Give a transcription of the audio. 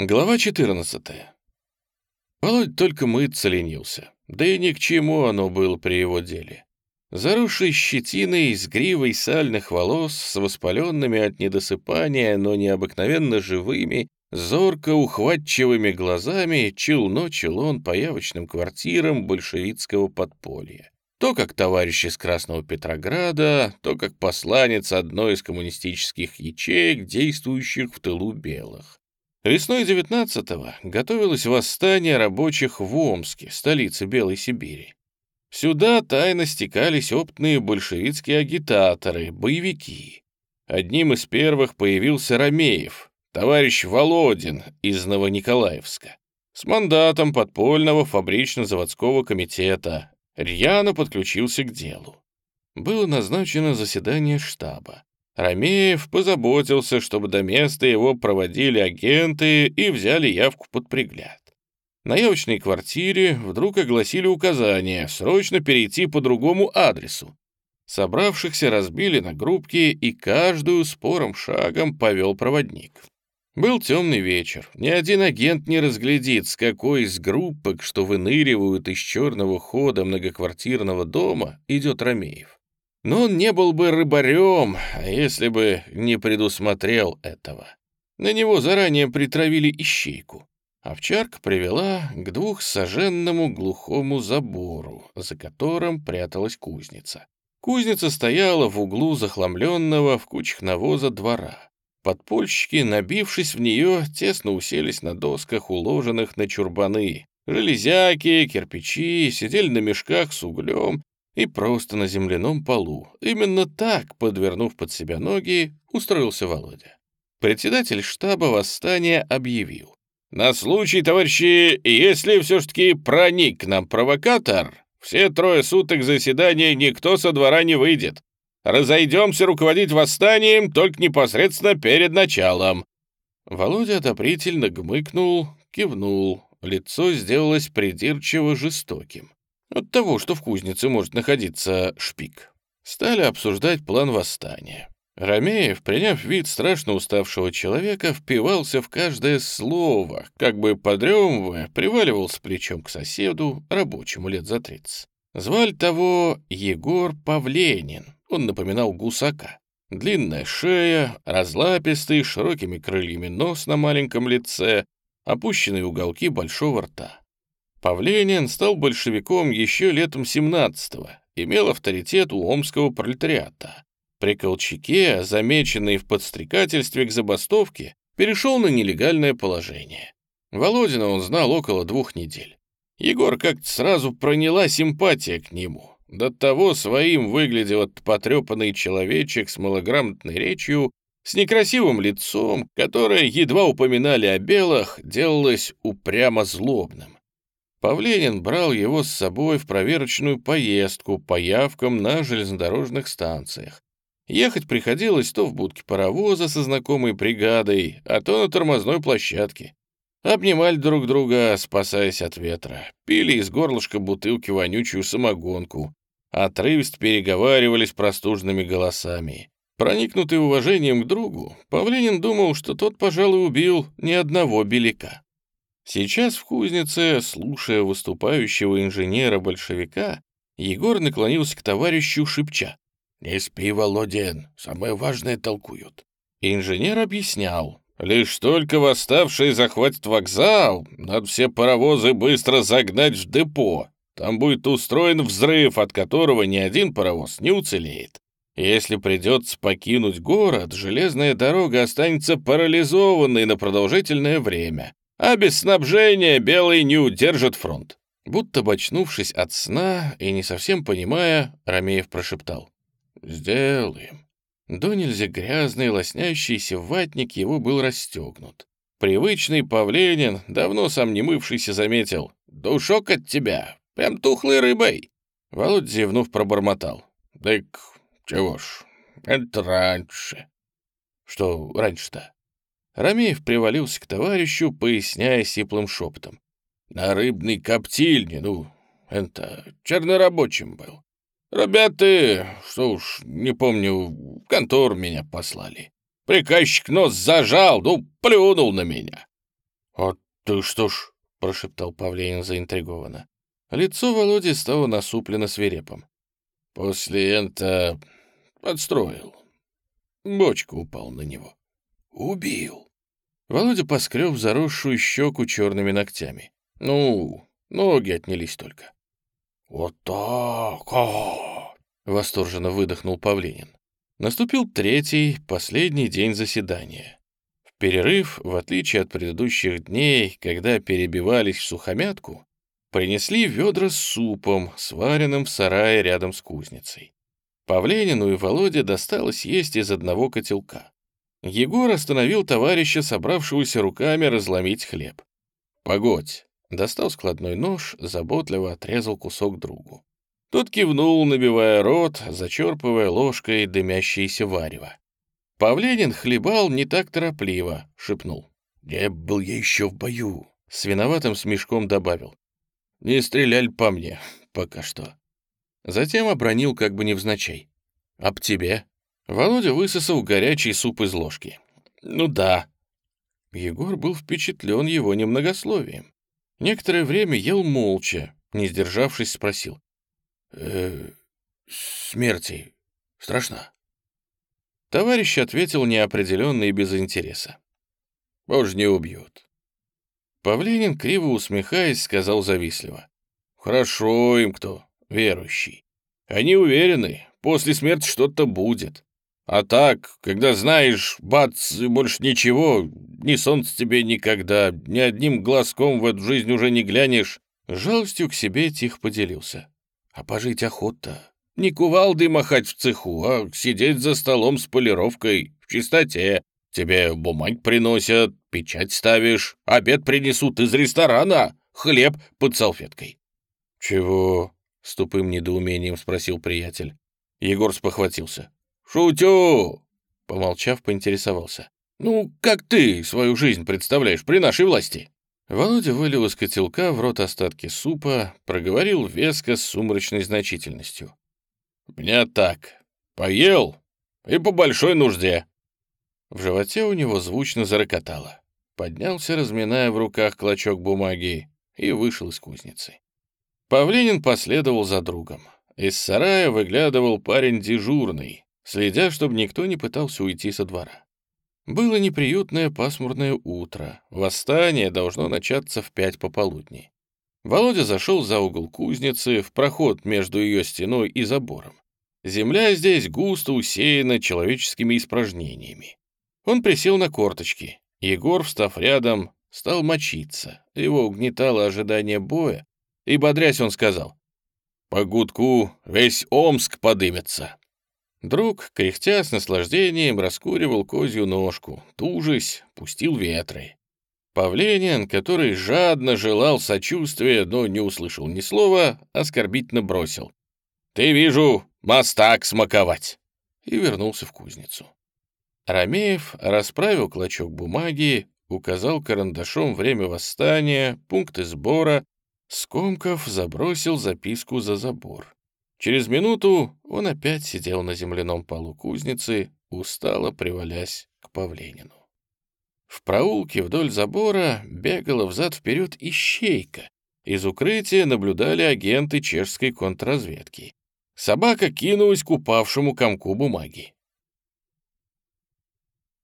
Глава 14. Володь только мыться ленился, да и ни к чему оно было при его деле. Заросший щетиной, с гривой сальных волос, с воспаленными от недосыпания, но необыкновенно живыми, зорко ухватчивыми глазами чил-ночил он по явочным квартирам большевистского подполья. То как товарищ из Красного Петрограда, то как посланец одной из коммунистических ячеек, действующих в тылу белых. Весной 19-го готовилось восстание рабочих в Омске, столице Белой Сибири. Сюда тайно стекались опытные большевистские агитаторы, боевики. Одним из первых появился Ромеев, товарищ Володин из Новониколаевска, с мандатом подпольного фабрично-заводского комитета. Рьяно подключился к делу. Было назначено заседание штаба. Ромеев позаботился, чтобы до места его проводили агенты и взяли явку под пригляд. На явочной квартире вдруг огласили указание срочно перейти по другому адресу. Собравшихся разбили на группки, и каждую спором шагом повел проводник. Был темный вечер. Ни один агент не разглядит, с какой из группок, что выныривают из черного хода многоквартирного дома, идет Ромеев. Но он не был бы рыбарем, если бы не предусмотрел этого. На него заранее притравили ищейку. Овчарка привела к двухсоженному глухому забору, за которым пряталась кузница. Кузница стояла в углу захламленного в кучах навоза двора. Подпольщики, набившись в нее, тесно уселись на досках, уложенных на чурбаны. Железяки, кирпичи сидели на мешках с углем и просто на земляном полу. Именно так, подвернув под себя ноги, устроился Володя. Председатель штаба восстания объявил. «На случай, товарищи, если все-таки проник к нам провокатор, все трое суток заседания никто со двора не выйдет. Разойдемся руководить восстанием только непосредственно перед началом». Володя одобрительно гмыкнул, кивнул. Лицо сделалось придирчиво жестоким. От того, что в кузнице может находиться шпик. Стали обсуждать план восстания. Ромеев, приняв вид страшно уставшего человека, впивался в каждое слово, как бы подремывая, приваливался плечом к соседу, рабочему лет за тридцать. Звали того Егор Павленин, он напоминал гусака. Длинная шея, разлапистый, широкими крыльями нос на маленьком лице, опущенные уголки большого рта. Павленин стал большевиком еще летом 17-го, имел авторитет у омского пролетариата. При Колчаке, замеченный в подстрекательстве к забастовке, перешел на нелегальное положение. Володина он знал около двух недель. Егор как-то сразу проняла симпатия к нему. До того своим выглядел этот потрепанный человечек с малограмотной речью, с некрасивым лицом, которое, едва упоминали о белых, делалось упрямо злобным. Павленин брал его с собой в проверочную поездку по явкам на железнодорожных станциях. Ехать приходилось то в будке паровоза со знакомой бригадой, а то на тормозной площадке. Обнимали друг друга, спасаясь от ветра, пили из горлышка бутылки вонючую самогонку, отрывисто переговаривались простужными голосами. Проникнутый уважением к другу, Павленин думал, что тот, пожалуй, убил ни одного беляка. Сейчас в кузнице, слушая выступающего инженера-большевика, Егор наклонился к товарищу шепча. «Не спи, Володин, самое важное толкуют». Инженер объяснял. «Лишь только восставшие захватят вокзал, надо все паровозы быстро загнать в депо. Там будет устроен взрыв, от которого ни один паровоз не уцелеет. Если придется покинуть город, железная дорога останется парализованной на продолжительное время а без снабжения белый не удержит фронт. Будто бочнувшись от сна и не совсем понимая, Ромеев прошептал. «Сделаем». До нельзя грязный, лоснящийся ватник его был расстегнут. Привычный Павленин, давно сам не мывшийся, заметил. «Душок от тебя, прям тухлой рыбой». Володь, зевнув, пробормотал. «Так чего ж, это раньше». «Что раньше-то?» Ромеев привалился к товарищу, поясняя сиплым шепотом. «На рыбной коптильне, ну, это, чернорабочим был. Ребята, что уж, не помню, в контор меня послали. Приказчик нос зажал, ну, плюнул на меня». «А ты что ж?» — прошептал Павленин заинтригованно. Лицо Володи стало насуплено свирепом. «После это подстроил. Бочка упал на него. Убил». Володя поскреб заросшую щеку черными ногтями. «Ну, ноги отнялись только». «Вот так! А!» — восторженно выдохнул Павленин. Наступил третий, последний день заседания. В перерыв, в отличие от предыдущих дней, когда перебивались в сухомятку, принесли ведра с супом, сваренным в сарае рядом с кузницей. Павленину и Володе досталось есть из одного котелка. Егор остановил товарища, собравшегося руками разломить хлеб. «Погодь!» — достал складной нож, заботливо отрезал кусок другу. Тот кивнул, набивая рот, зачерпывая ложкой дымящееся варево. Павленин хлебал не так торопливо, шепнул. «Не был я еще в бою», — с виноватым смешком добавил. «Не стреляли по мне, пока что». Затем обронил как бы невзначай. «Об тебе?» Володя высосал горячий суп из ложки. «Ну да». Егор был впечатлен его немногословием. Некоторое время ел молча, не сдержавшись, спросил. «Э, «Смерти страшно?» Товарищ ответил неопределенно и без интереса. «Боже, не убьют». Павленин, криво усмехаясь, сказал завистливо. «Хорошо им кто, верующий. Они уверены, после смерти что-то будет. А так, когда знаешь, бац, больше ничего, ни солнца тебе никогда, ни одним глазком в эту жизнь уже не глянешь, жалостью к себе тихо поделился. А пожить охота. Не кувалдой махать в цеху, а сидеть за столом с полировкой, в чистоте. Тебе бумаг приносят, печать ставишь, обед принесут из ресторана, хлеб под салфеткой. «Чего?» — с тупым недоумением спросил приятель. Егор спохватился. «Шутю!» — помолчав, поинтересовался. «Ну, как ты свою жизнь представляешь при нашей власти?» Володя вылил из котелка в рот остатки супа, проговорил веско с сумрачной значительностью. «У меня так. Поел и по большой нужде». В животе у него звучно зарокотало. Поднялся, разминая в руках клочок бумаги, и вышел из кузницы. Павленин последовал за другом. Из сарая выглядывал парень дежурный, следя, чтобы никто не пытался уйти со двора. Было неприютное пасмурное утро. Восстание должно начаться в пять пополудни. Володя зашел за угол кузницы, в проход между ее стеной и забором. Земля здесь густо усеяна человеческими испражнениями. Он присел на корточки. Егор, встав рядом, стал мочиться. Его угнетало ожидание боя, и, бодрясь, он сказал, «По гудку весь Омск подымется». Друг, кряхтя с наслаждением, раскуривал козью ножку, тужись, пустил ветры. Павленин, который жадно желал сочувствия, но не услышал ни слова, оскорбительно бросил. «Ты, вижу, мастак смаковать!» и вернулся в кузницу. Ромеев расправил клочок бумаги, указал карандашом время восстания, пункты сбора, скомков забросил записку за забор. Через минуту он опять сидел на земляном полу кузницы, устало привалясь к Павленину. В проулке вдоль забора бегала взад-вперед ищейка. Из укрытия наблюдали агенты чешской контрразведки. Собака кинулась к упавшему комку бумаги.